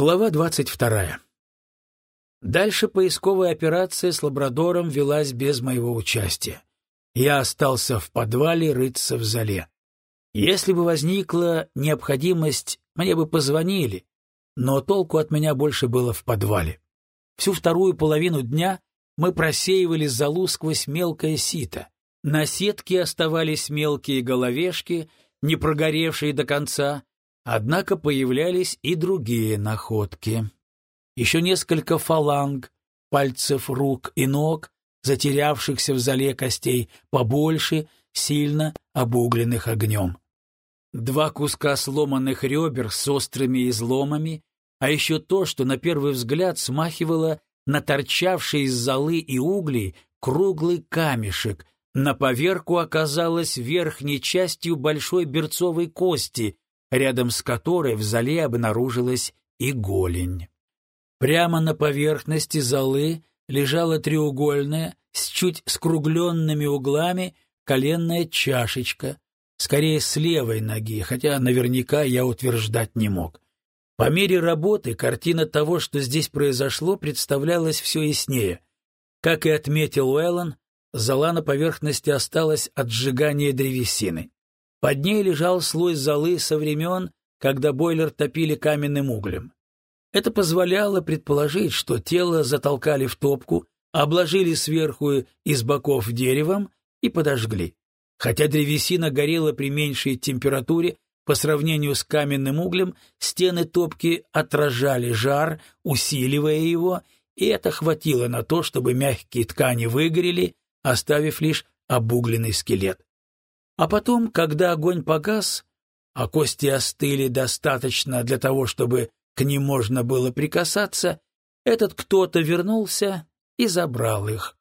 Глава двадцать вторая. Дальше поисковая операция с лабрадором велась без моего участия. Я остался в подвале рыться в зале. Если бы возникла необходимость, мне бы позвонили, но толку от меня больше было в подвале. Всю вторую половину дня мы просеивали залу сквозь мелкое сито. На сетке оставались мелкие головешки, не прогоревшие до конца, Однако появлялись и другие находки. Еще несколько фаланг, пальцев рук и ног, затерявшихся в зале костей, побольше, сильно обугленных огнем. Два куска сломанных ребер с острыми изломами, а еще то, что на первый взгляд смахивало на торчавший из золы и углей круглый камешек, на поверку оказалось верхней частью большой берцовой кости, рядом с которой в зале обнаружилась и голень. Прямо на поверхности золы лежала треугольная, с чуть скругленными углами, коленная чашечка, скорее с левой ноги, хотя наверняка я утверждать не мог. По мере работы картина того, что здесь произошло, представлялась все яснее. Как и отметил Уэллон, зола на поверхности осталась от сжигания древесины. Под ней лежал слой золы со времен, когда бойлер топили каменным углем. Это позволяло предположить, что тело затолкали в топку, обложили сверху и с боков деревом и подожгли. Хотя древесина горела при меньшей температуре, по сравнению с каменным углем, стены топки отражали жар, усиливая его, и это хватило на то, чтобы мягкие ткани выгорели, оставив лишь обугленный скелет. А потом, когда огонь погас, а кости остыли достаточно для того, чтобы к ним можно было прикасаться, этот кто-то вернулся и забрал их.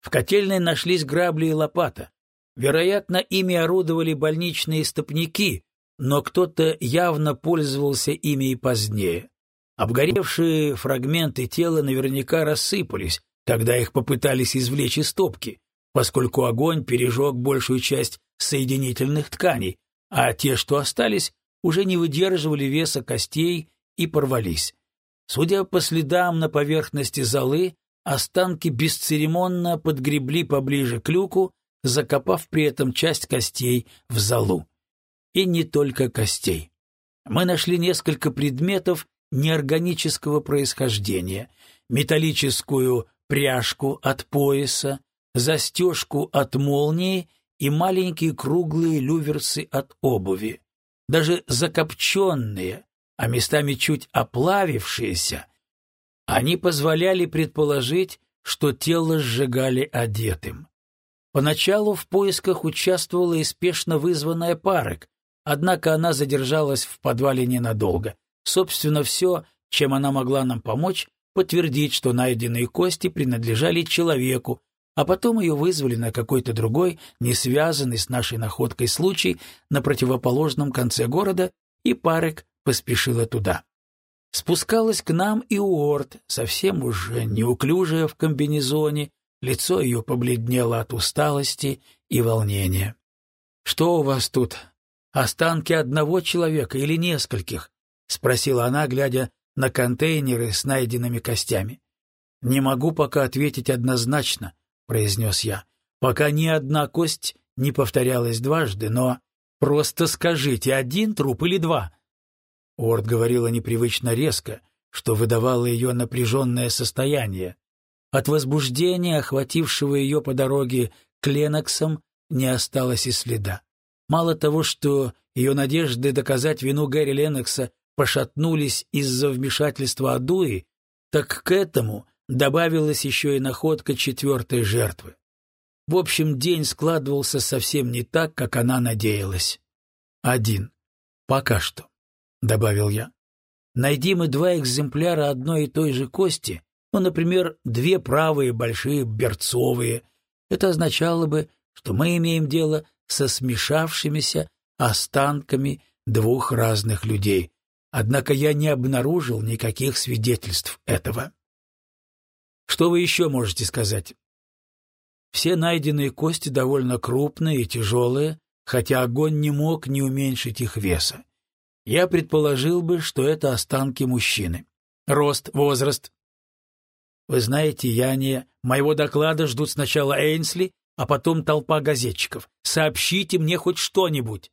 В котельной нашлись грабли и лопата. Вероятно, ими орудовали больничные стопники, но кто-то явно пользовался ими и позднее. Обгоревшие фрагменты тела наверняка рассыпались, когда их попытались извлечь из топки, поскольку огонь пережег большую часть соединительных тканей, а те, что остались, уже не выдерживали веса костей и порвались. Судя по следам на поверхности золы, останки бесцеремонно подгребли поближе к люку, закопав при этом часть костей в золу. И не только костей. Мы нашли несколько предметов неорганического происхождения, металлическую пряжку от пояса, застежку от молнии и маленькие круглые люверсы от обуви. Даже закопченные, а местами чуть оплавившиеся, они позволяли предположить, что тело сжигали одетым. Поначалу в поисках участвовала и спешно вызванная парок, однако она задержалась в подвале ненадолго. Собственно, все, чем она могла нам помочь, подтвердить, что найденные кости принадлежали человеку, а потом ее вызвали на какой-то другой, не связанный с нашей находкой случай на противоположном конце города, и Парек поспешила туда. Спускалась к нам и Уорд, совсем уже неуклюжая в комбинезоне, лицо ее побледнело от усталости и волнения. — Что у вас тут? Останки одного человека или нескольких? — спросила она, глядя на контейнеры с найденными костями. — Не могу пока ответить однозначно, произнес я, пока ни одна кость не повторялась дважды, но просто скажите, один труп или два? Орд говорила непривычно резко, что выдавало ее напряженное состояние. От возбуждения, охватившего ее по дороге к Леноксам, не осталось и следа. Мало того, что ее надежды доказать вину Гэри Ленокса пошатнулись из-за вмешательства Адуи, так к этому добавилась еще и находка четвертой жертвы. В общем, день складывался совсем не так, как она надеялась. Один. Пока что, — добавил я. Найди мы два экземпляра одной и той же кости, ну, например, две правые большие берцовые. Это означало бы, что мы имеем дело со смешавшимися останками двух разных людей. Однако я не обнаружил никаких свидетельств этого. Что вы еще можете сказать? Все найденные кости довольно крупные и тяжелые, хотя огонь не мог не уменьшить их веса. я предположил бы, что это останки мужчины. Рост, возраст. Вы знаете, я не... Моего доклада ждут сначала Эйнсли, а потом толпа газетчиков. Сообщите мне хоть что-нибудь.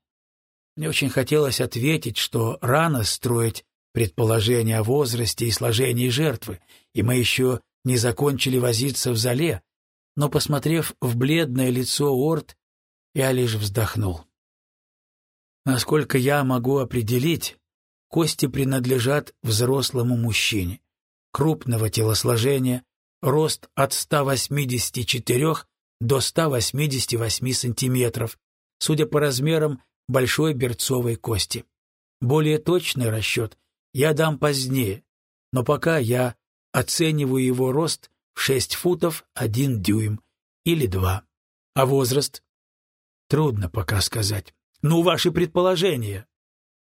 Мне очень хотелось ответить, что рано строить предположения о возрасте и сложении жертвы, и мы еще не закончили возиться в зале, но, посмотрев в бледное лицо Орд, я лишь вздохнул. Насколько я могу определить, кости принадлежат взрослому мужчине, крупного телосложения, рост от 184 до 188 сантиметров, судя по размерам большой берцовой кости. Более точный расчет я дам позднее, но пока я оцениваю его рост в 6 футов 1 дюйм или 2. А возраст? Трудно пока сказать. Ну, ваши предположения.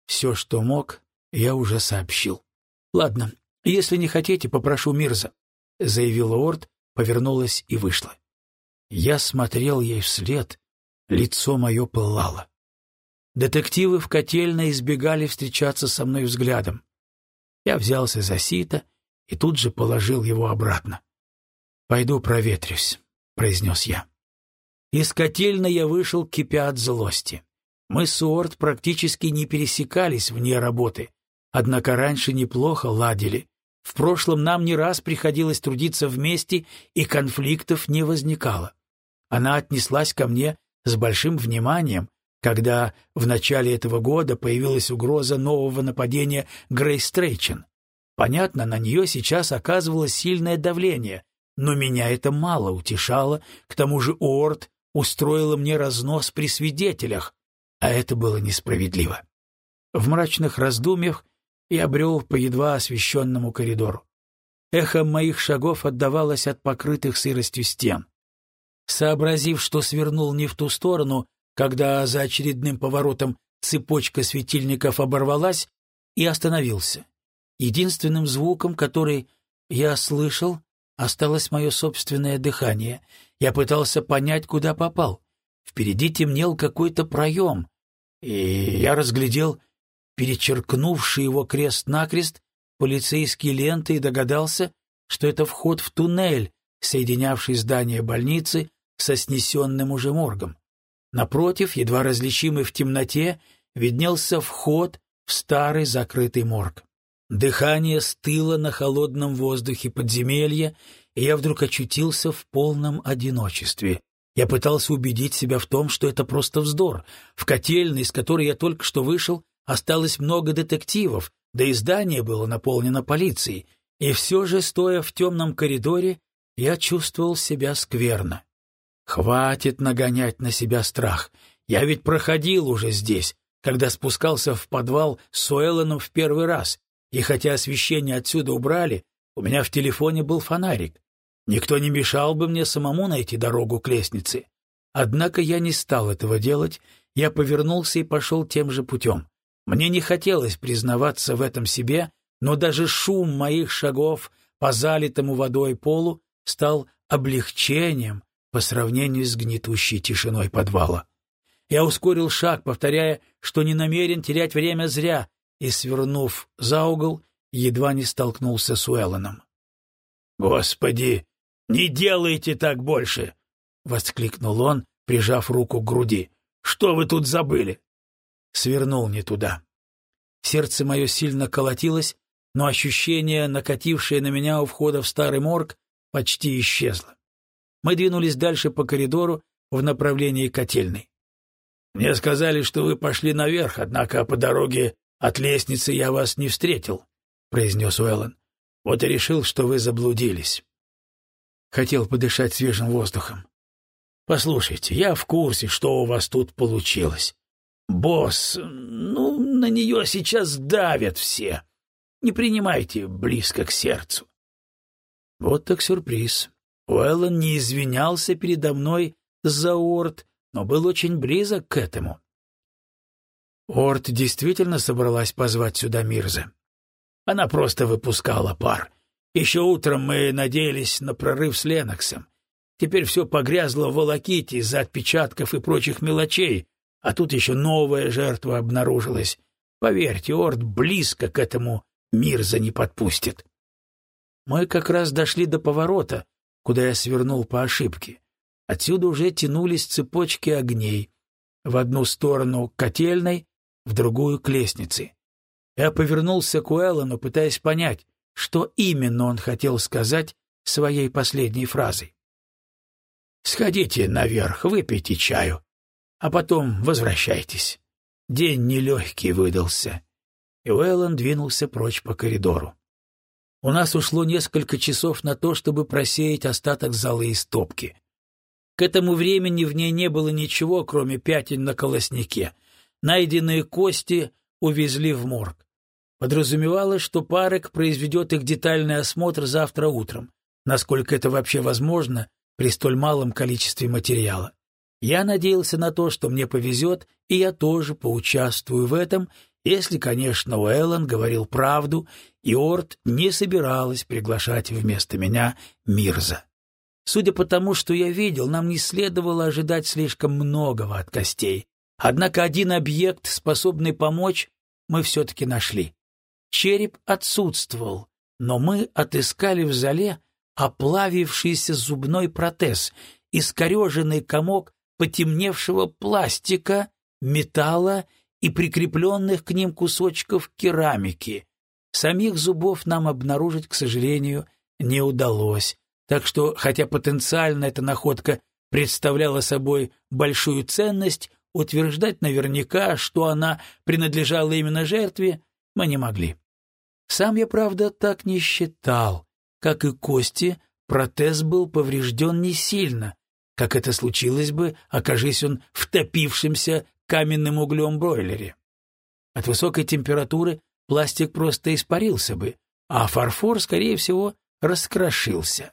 Все, что мог, я уже сообщил. Ладно, если не хотите, попрошу Мирза, заявила Орд, повернулась и вышла. Я смотрел ей вслед, лицо мое пылало. Детективы в котельной избегали встречаться со мной взглядом. Я взялся за сито и тут же положил его обратно. «Пойду проветрюсь», — произнес я. Из котельной я вышел, кипя от злости. Мы с Уорд практически не пересекались вне работы, однако раньше неплохо ладили. В прошлом нам не раз приходилось трудиться вместе, и конфликтов не возникало. Она отнеслась ко мне с большим вниманием, когда в начале этого года появилась угроза нового нападения Грейс Стрейчен. Понятно, на нее сейчас оказывалось сильное давление, но меня это мало утешало, к тому же Уорд устроила мне разнос при свидетелях, а это было несправедливо. В мрачных раздумьях я брел по едва освещенному коридору. Эхо моих шагов отдавалось от покрытых сыростью стен. Сообразив, что свернул не в ту сторону, когда за очередным поворотом цепочка светильников оборвалась, и остановился. Единственным звуком, который я слышал, осталось мое собственное дыхание. Я пытался понять, куда попал. Впереди темнел какой-то проем, и я разглядел перечеркнувший его крест-накрест полицейские ленты и догадался, что это вход в туннель, соединявший здание больницы со снесенным уже моргом. Напротив, едва различимый в темноте, виднелся вход в старый закрытый морг. Дыхание стыло на холодном воздухе подземелья, и я вдруг очутился в полном одиночестве. Я пытался убедить себя в том, что это просто вздор. В котельной, из которой я только что вышел, осталось много детективов, да и здание было наполнено полицией. И все же, стоя в темном коридоре, я чувствовал себя скверно. Хватит нагонять на себя страх. Я ведь проходил уже здесь, когда спускался в подвал с Уэллоном в первый раз, и хотя освещение отсюда убрали, у меня в телефоне был фонарик. Никто не мешал бы мне самому найти дорогу к лестнице. Однако я не стал этого делать, я повернулся и пошел тем же путем. Мне не хотелось признаваться в этом себе, но даже шум моих шагов по залитому водой полу стал облегчением по сравнению с гнетущей тишиной подвала. Я ускорил шаг, повторяя, что не намерен терять время зря, и, свернув за угол, едва не столкнулся с Уэллоном. «Господи, «Не делайте так больше!» — воскликнул он, прижав руку к груди. «Что вы тут забыли?» Свернул не туда. Сердце мое сильно колотилось, но ощущение, накатившее на меня у входа в старый морг, почти исчезло. Мы двинулись дальше по коридору в направлении котельной. «Мне сказали, что вы пошли наверх, однако по дороге от лестницы я вас не встретил», — произнес Уэллон. «Вот и решил, что вы заблудились». Хотел подышать свежим воздухом. Послушайте, я в курсе, что у вас тут получилось. Босс, ну, на нее сейчас давят все. Не принимайте близко к сердцу. Вот так сюрприз. Уэллон не извинялся передо мной за Орд, но был очень близок к этому. Орд действительно собралась позвать сюда Мирза. Она просто выпускала пар. Еще утром мы надеялись на прорыв с Леноксом. Теперь все погрязло в волоките из-за отпечатков и прочих мелочей, а тут еще новая жертва обнаружилась. Поверьте, Орд близко к этому Мирза не подпустит. Мы как раз дошли до поворота, куда я свернул по ошибке. Отсюда уже тянулись цепочки огней. В одну сторону — котельной, в другую — к лестнице. Я повернулся к Уэллону, пытаясь понять, что именно он хотел сказать своей последней фразой. «Сходите наверх, выпейте чаю, а потом возвращайтесь. День нелегкий выдался». И Уэллон двинулся прочь по коридору. У нас ушло несколько часов на то, чтобы просеять остаток залы и стопки. К этому времени в ней не было ничего, кроме пятен на колоснике. Найденные кости увезли в морг. Подразумевалось, что Парек произведет их детальный осмотр завтра утром, насколько это вообще возможно при столь малом количестве материала. Я надеялся на то, что мне повезет, и я тоже поучаствую в этом, если, конечно, Уэллон говорил правду, и Орд не собиралась приглашать вместо меня Мирза. Судя по тому, что я видел, нам не следовало ожидать слишком многого от костей. Однако один объект, способный помочь, мы все-таки нашли. Череп отсутствовал, но мы отыскали в зале оплавившийся зубной протез, искореженный комок потемневшего пластика, металла и прикрепленных к ним кусочков керамики. Самих зубов нам обнаружить, к сожалению, не удалось, так что, хотя потенциально эта находка представляла собой большую ценность, утверждать наверняка, что она принадлежала именно жертве, мы не могли. Сам я, правда, так не считал. Как и кости, протез был поврежден не сильно, как это случилось бы, окажись он втопившимся каменным углем бройлере. От высокой температуры пластик просто испарился бы, а фарфор, скорее всего, раскрошился.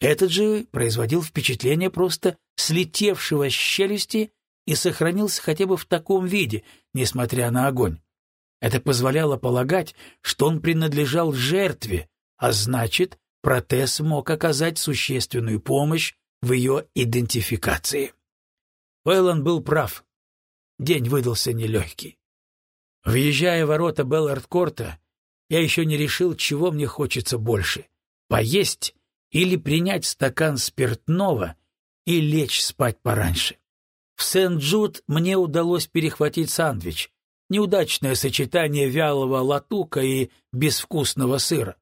Этот же производил впечатление просто слетевшего с челюсти и сохранился хотя бы в таком виде, несмотря на огонь. Это позволяло полагать, что он принадлежал жертве, а значит, протез мог оказать существенную помощь в ее идентификации. Уэллон был прав. День выдался нелегкий. Въезжая в ворота Беллард-Корта, я еще не решил, чего мне хочется больше — поесть или принять стакан спиртного и лечь спать пораньше. В Сент-Джуд мне удалось перехватить сандвич, неудачное сочетание вялого латука и безвкусного сыра.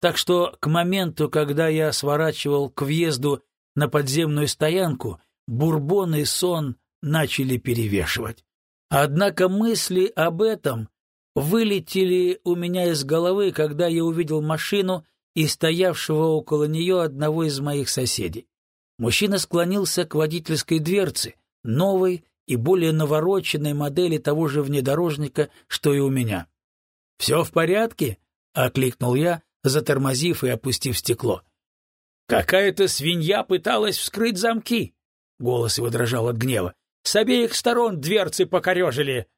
Так что к моменту, когда я сворачивал к въезду на подземную стоянку, бурбон и сон начали перевешивать. Однако мысли об этом вылетели у меня из головы, когда я увидел машину и стоявшего около нее одного из моих соседей. Мужчина склонился к водительской дверце, новой и более навороченной модели того же внедорожника, что и у меня. «Все в порядке?» — окликнул я, затормозив и опустив стекло. «Какая-то свинья пыталась вскрыть замки!» — голос его дрожал от гнева. «С обеих сторон дверцы покорежили!»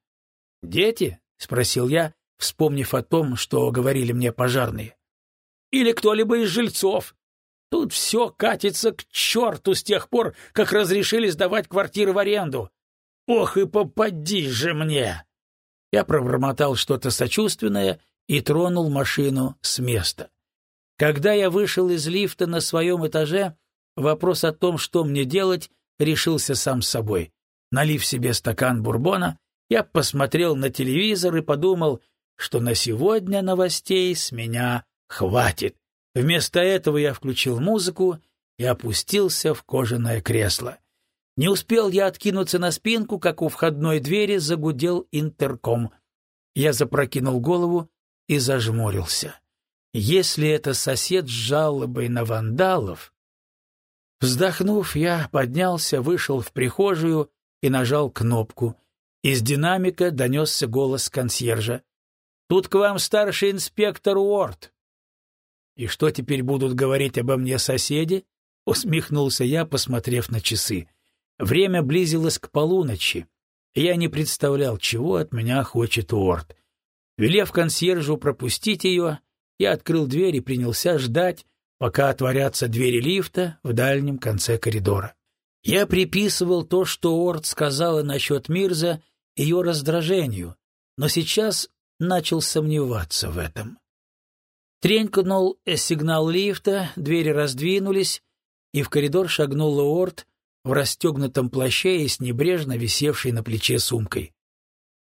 «Дети?» — спросил я, вспомнив о том, что говорили мне пожарные. «Или кто-либо из жильцов. Тут все катится к черту с тех пор, как разрешили сдавать квартиры в аренду. Ох и попади же мне!» Я пробормотал что-то сочувственное и тронул машину с места. Когда я вышел из лифта на своем этаже, вопрос о том, что мне делать, решился сам собой. Налив себе стакан бурбона, я посмотрел на телевизор и подумал, что на сегодня новостей с меня хватит. Вместо этого я включил музыку и опустился в кожаное кресло. Не успел я откинуться на спинку, как у входной двери загудел интерком. Я запрокинул голову и зажмурился. Если это сосед с жалобой на вандалов... Вздохнув, я поднялся, вышел в прихожую и нажал кнопку. Из динамика донесся голос консьержа. «Тут к вам старший инспектор Уорд». «И что теперь будут говорить обо мне соседи?» — усмехнулся я, посмотрев на часы. Время близилось к полуночи, я не представлял, чего от меня хочет Уорд. Велев консьержу пропустить ее, я открыл дверь и принялся ждать, пока отворятся двери лифта в дальнем конце коридора. Я приписывал то, что Уорд сказала насчет Мирза, ее раздражению, но сейчас начал сомневаться в этом. Тренькнул сигнал лифта, двери раздвинулись, и в коридор шагнул Лорд в расстегнутом плаще и с небрежно висевшей на плече сумкой.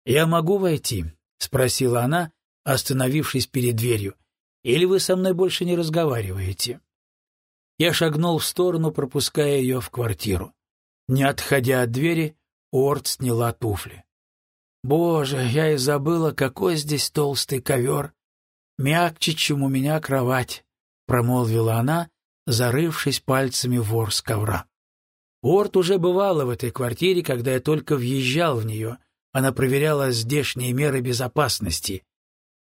«Я могу войти?» — спросила она, остановившись перед дверью. «Или вы со мной больше не разговариваете?» Я шагнул в сторону, пропуская ее в квартиру. Не отходя от двери, Уорд сняла туфли. «Боже, я и забыла, какой здесь толстый ковер! Мягче, чем у меня кровать!» — промолвила она, зарывшись пальцами в ворс ковра. Уорд уже бывала в этой квартире, когда я только въезжал в нее. Она проверяла здешние меры безопасности.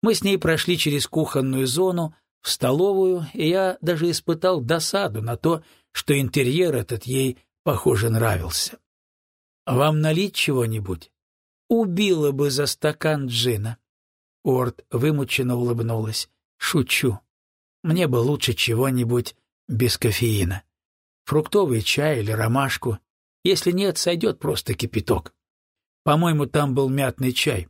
Мы с ней прошли через кухонную зону, в столовую, и я даже испытал досаду на то, что интерьер этот ей, похоже, нравился. «Вам налить чего-нибудь?» «Убила бы за стакан джина». Орд вымученно улыбнулась. «Шучу. Мне бы лучше чего-нибудь без кофеина. Фруктовый чай или ромашку. Если нет, сойдет просто кипяток. По-моему, там был мятный чай.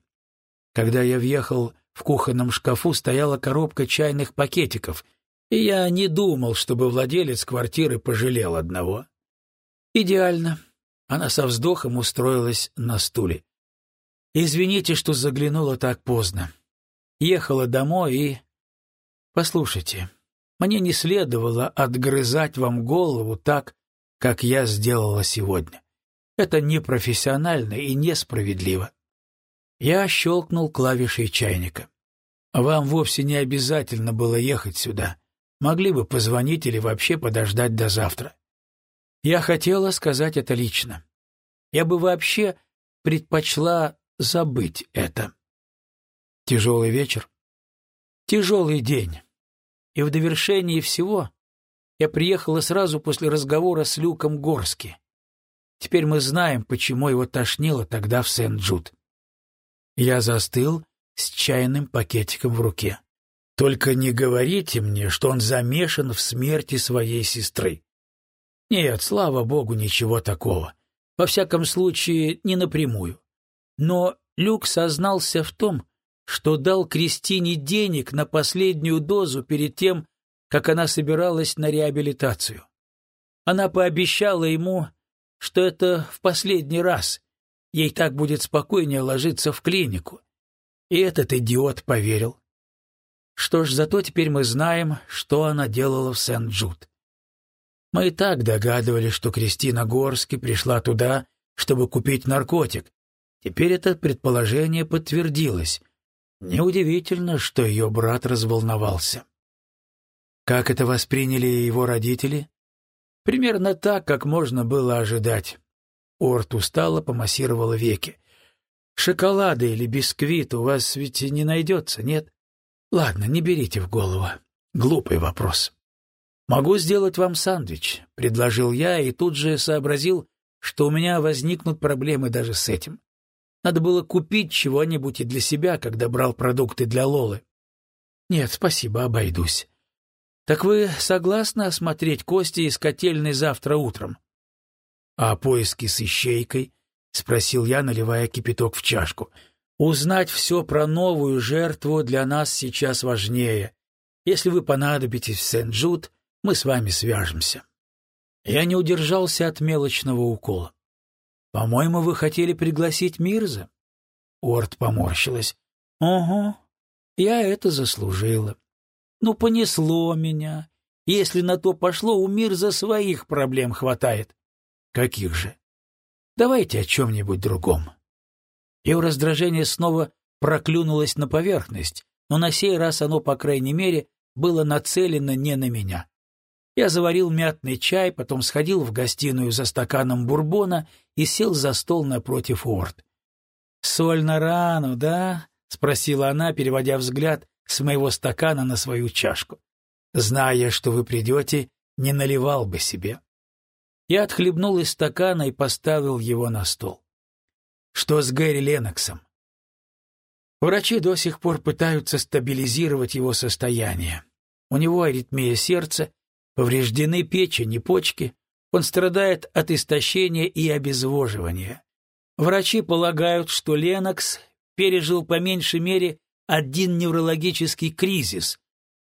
Когда я въехал в кухонном шкафу стояла коробка чайных пакетиков, и я не думал, чтобы владелец квартиры пожалел одного. Идеально. Она со вздохом устроилась на стуле. Извините, что заглянула так поздно. Ехала домой и... Послушайте, мне не следовало отгрызать вам голову так, как я сделала сегодня. Это непрофессионально и несправедливо. Я щелкнул клавишей чайника. «Вам вовсе не обязательно было ехать сюда. Могли бы позвонить или вообще подождать до завтра. Я хотела сказать это лично. Я бы вообще предпочла забыть это. Тяжелый вечер. Тяжелый день. И в довершении всего я приехала сразу после разговора с Люком Горски. Теперь мы знаем, почему его тошнило тогда в Сент-Джуд. Я застыл с чайным пакетиком в руке. Только не говорите мне, что он замешан в смерти своей сестры. Нет, слава богу, ничего такого. Во всяком случае, не напрямую. Но Люк сознался в том, что дал Кристине денег на последнюю дозу перед тем, как она собиралась на реабилитацию. Она пообещала ему, что это в последний раз, Ей так будет спокойнее ложиться в клинику. И этот идиот поверил. Что ж, зато теперь мы знаем, что она делала в Сент-Джуд. Мы и так догадывались, что Кристина Горски пришла туда, чтобы купить наркотик. Теперь это предположение подтвердилось. Неудивительно, что ее брат разволновался. Как это восприняли его родители? Примерно так, как можно было ожидать. Орт устало помассировала веки. «Шоколада или бисквит у вас ведь не найдется, нет? Ладно, не берите в голову. Глупый вопрос. Могу сделать вам сандвич», — предложил я и тут же сообразил, что у меня возникнут проблемы даже с этим. Надо было купить чего-нибудь и для себя, когда брал продукты для Лолы. Нет, спасибо, обойдусь. Так вы согласны осмотреть кости из котельной завтра утром? «А поиски с ищейкой?» — спросил я, наливая кипяток в чашку. «Узнать все про новую жертву для нас сейчас важнее. Если вы понадобитесь в Сент-Джуд, мы с вами свяжемся». Я не удержался от мелочного укола. «По-моему, вы хотели пригласить Мирза?» Орд поморщилась. «Ого, я это заслужила. Ну, понесло меня. Если на то пошло, у Мирза своих проблем хватает. Каких же? Давайте о чем-нибудь другом. Его раздражение снова проклюнулось на поверхность, но на сей раз оно, по крайней мере, было нацелено не на меня. Я заварил мятный чай, потом сходил в гостиную за стаканом бурбона и сел за стол напротив Уорд. «Соль на рану, да?» — спросила она, переводя взгляд с моего стакана на свою чашку. «Зная, что вы придете, не наливал бы себе». Я отхлебнул из стакана и поставил его на стол. Что с Гэри Леноксом? Врачи до сих пор пытаются стабилизировать его состояние. У него аритмия сердца, повреждены печень и почки, он страдает от истощения и обезвоживания. Врачи полагают, что Ленокс пережил по меньшей мере один неврологический кризис,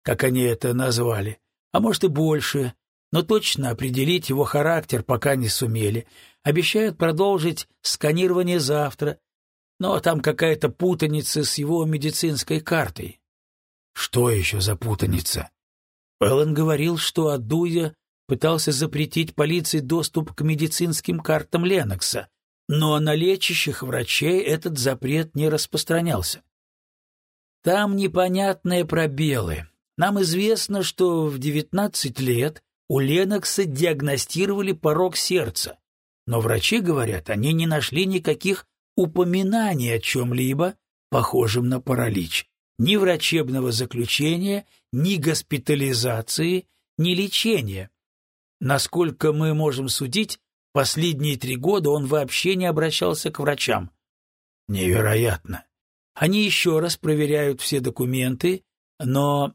как они это назвали, а может и больше, но точно определить его характер пока не сумели. Обещают продолжить сканирование завтра, но там какая-то путаница с его медицинской картой. Что еще за путаница? Эллен говорил, что Адуя пытался запретить полиции доступ к медицинским картам Ленокса, но на лечащих врачей этот запрет не распространялся. Там непонятные пробелы. Нам известно, что в 19 лет у Ленокса диагностировали порог сердца, но врачи говорят, они не нашли никаких упоминаний о чем-либо, похожем на паралич. Ни врачебного заключения, ни госпитализации, ни лечения. Насколько мы можем судить, последние три года он вообще не обращался к врачам. Невероятно. Они еще раз проверяют все документы, но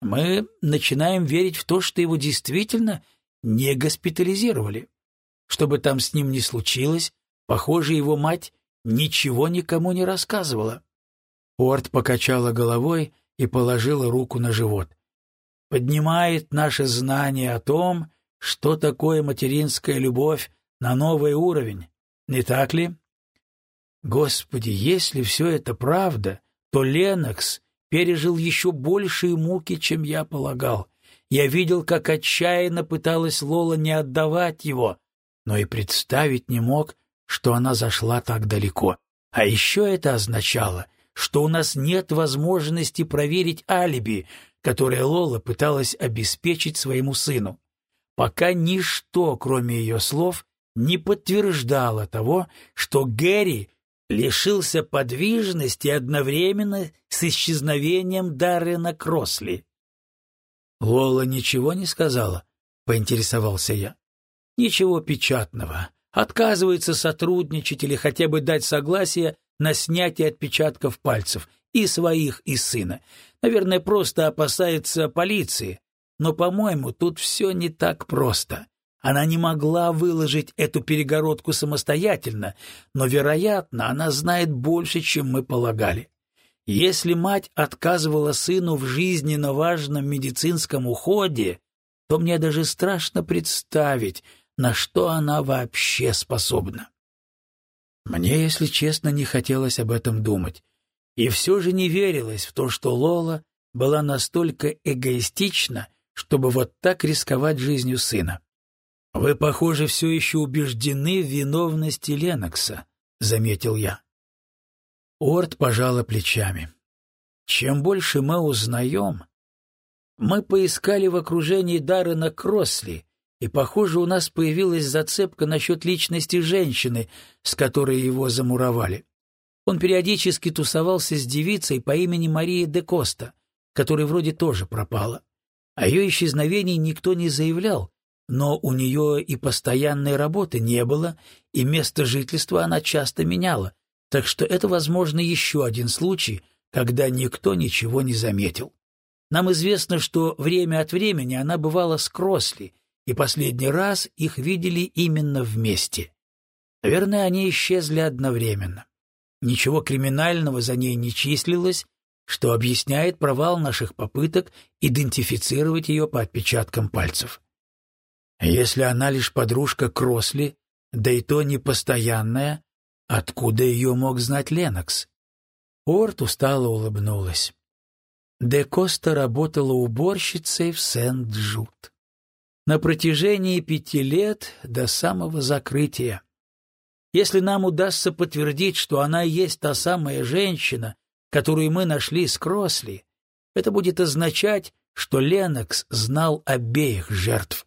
мы начинаем верить в то, что его действительно не госпитализировали. Что бы там с ним ни случилось, похоже, его мать ничего никому не рассказывала. Орт покачала головой и положила руку на живот. Поднимает наше знание о том, что такое материнская любовь на новый уровень, не так ли? Господи, если все это правда, то Ленокс пережил еще большие муки, чем я полагал. Я видел, как отчаянно пыталась Лола не отдавать его, но и представить не мог, что она зашла так далеко. А еще это означало, что у нас нет возможности проверить алиби, которое Лола пыталась обеспечить своему сыну пока ничто, кроме ее слов, не подтверждало того, что Гэри лишился подвижности одновременно с исчезновением Даррена Кросли. «Лола ничего не сказала?» — поинтересовался я. «Ничего печатного. Отказывается сотрудничать или хотя бы дать согласие на снятие отпечатков пальцев и своих, и сына. Наверное, просто опасается полиции, но, по-моему, тут все не так просто. Она не могла выложить эту перегородку самостоятельно, но, вероятно, она знает больше, чем мы полагали. Если мать отказывала сыну в жизненно важном медицинском уходе, то мне даже страшно представить, на что она вообще способна. Мне, если честно, не хотелось об этом думать. И все же не верилось в то, что Лола была настолько эгоистична, чтобы вот так рисковать жизнью сына. «Вы, похоже, все еще убеждены в виновности Ленокса», — заметил я. Орд пожала плечами. «Чем больше мы узнаем...» Мы поискали в окружении Даррена Кросли, и, похоже, у нас появилась зацепка насчет личности женщины, с которой его замуровали. Он периодически тусовался с девицей по имени Мария де Коста, которая вроде тоже пропала. О ее исчезновении никто не заявлял, но у нее и постоянной работы не было, и место жительства она часто меняла, так что это, возможно, еще один случай, когда никто ничего не заметил. Нам известно, что время от времени она бывала с Кросли, и последний раз их видели именно вместе. Наверное, они исчезли одновременно. Ничего криминального за ней не числилось, что объясняет провал наших попыток идентифицировать ее по отпечаткам пальцев. Если она лишь подружка Кросли, да и то не постоянная, откуда ее мог знать Ленокс? Орт устало улыбнулась. Де Коста работала уборщицей в Сент-Джуд. На протяжении пяти лет до самого закрытия. Если нам удастся подтвердить, что она есть та самая женщина, которую мы нашли с Кросли, это будет означать, что Ленокс знал обеих жертв.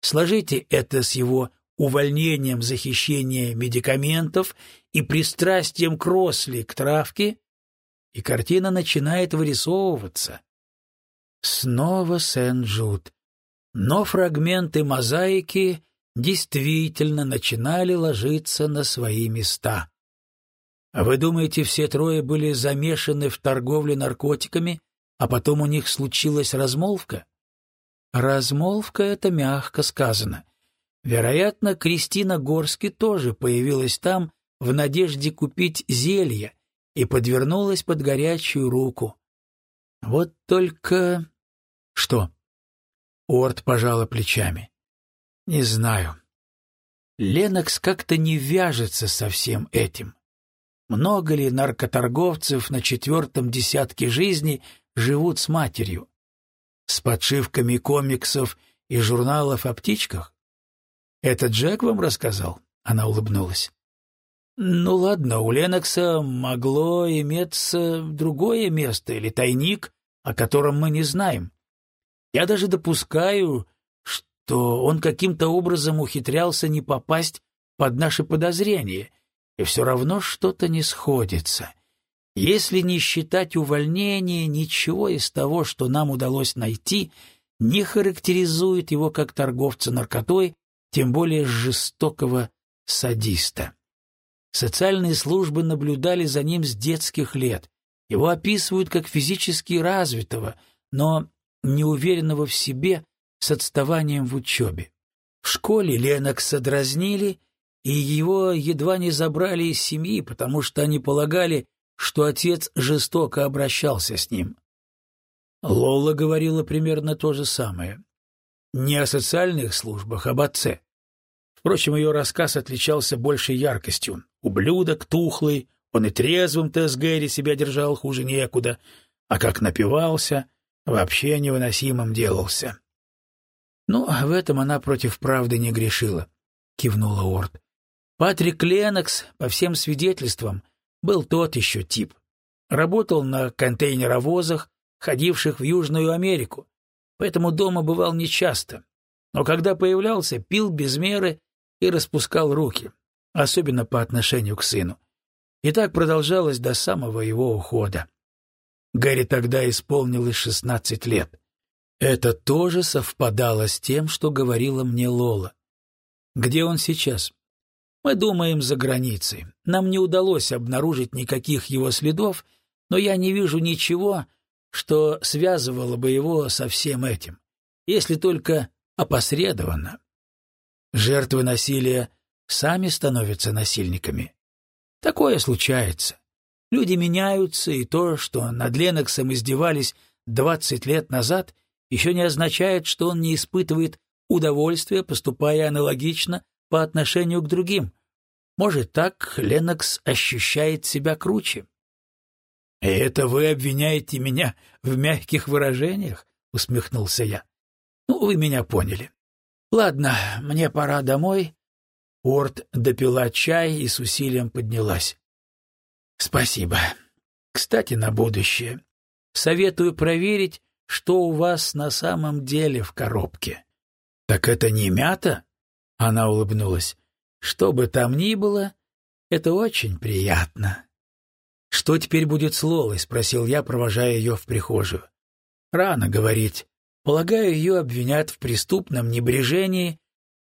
Сложите это с его увольнением за хищение медикаментов и пристрастием Кросли к травке, и картина начинает вырисовываться. Снова Сен-Джуд. Но фрагменты мозаики действительно начинали ложиться на свои места. А вы думаете, все трое были замешаны в торговле наркотиками, а потом у них случилась размолвка? Размолвка — это мягко сказано. Вероятно, Кристина Горски тоже появилась там в надежде купить зелье, и подвернулась под горячую руку. Вот только... Что? Орд пожала плечами. Не знаю. Ленокс как-то не вяжется со всем этим. Много ли наркоторговцев на четвертом десятке жизни живут с матерью? С подшивками комиксов и журналов о птичках? Это Джек вам рассказал? Она улыбнулась. Ну ладно, у Ленокса могло иметься другое место или тайник, о котором мы не знаем. Я даже допускаю, что он каким-то образом ухитрялся не попасть под наши подозрения, и все равно что-то не сходится. Если не считать увольнения, ничего из того, что нам удалось найти, не характеризует его как торговца наркотой, тем более жестокого садиста. Социальные службы наблюдали за ним с детских лет. Его описывают как физически развитого, но неуверенного в себе с отставанием в учебе. В школе Ленокса дразнили и его едва не забрали из семьи, потому что они полагали, что отец жестоко обращался с ним. Лола говорила примерно то же самое. Не о социальных службах, а об отце. Впрочем, ее рассказ отличался большей яркостью. Ублюдок, тухлый, он и трезвым-то с Гэри себя держал хуже некуда, а как напивался, вообще невыносимым делался. — Ну, в этом она против правды не грешила, — кивнула Орд. Патрик Ленокс, по всем свидетельствам, был тот еще тип. Работал на контейнеровозах, ходивших в Южную Америку, поэтому дома бывал нечасто. Но когда появлялся, пил без меры и распускал руки, особенно по отношению к сыну. И так продолжалось до самого его ухода. Гарри тогда исполнилось шестнадцать лет. Это тоже совпадало с тем, что говорила мне Лола. Где он сейчас? Мы думаем за границей. Нам не удалось обнаружить никаких его следов, но я не вижу ничего, что связывало бы его со всем этим, если только опосредованно. Жертвы насилия сами становятся насильниками. Такое случается. Люди меняются, и то, что над Леноксом издевались двадцать лет назад, еще не означает, что он не испытывает удовольствия, поступая аналогично по отношению к другим. Может, так Ленокс ощущает себя круче. — И это вы обвиняете меня в мягких выражениях? — усмехнулся я. — Ну, вы меня поняли. Ладно, мне пора домой. Орд допила чай и с усилием поднялась. — Спасибо. Кстати, на будущее. Советую проверить, что у вас на самом деле в коробке. — Так это не мята? — она улыбнулась. Что бы там ни было, это очень приятно. — Что теперь будет с Лолой? — спросил я, провожая ее в прихожую. — Рано говорить. Полагаю, ее обвинят в преступном небрежении,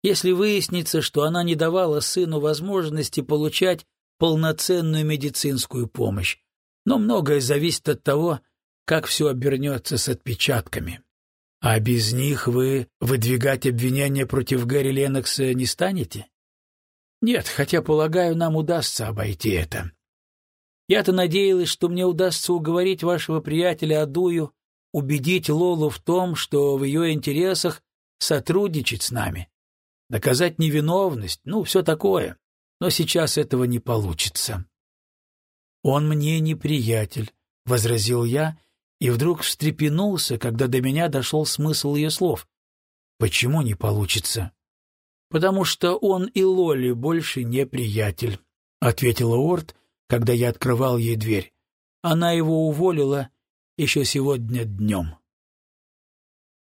если выяснится, что она не давала сыну возможности получать полноценную медицинскую помощь. Но многое зависит от того, как все обернется с отпечатками. А без них вы выдвигать обвинения против Гэри Ленокса не станете? Нет, хотя, полагаю, нам удастся обойти это. Я-то надеялась, что мне удастся уговорить вашего приятеля Адую убедить Лолу в том, что в ее интересах сотрудничать с нами, доказать невиновность, ну, все такое. Но сейчас этого не получится. «Он мне не приятель», — возразил я, и вдруг встрепенулся, когда до меня дошел смысл ее слов. «Почему не получится?» потому что он и Лоли больше не приятель», — ответила Орт, когда я открывал ей дверь. Она его уволила еще сегодня днем.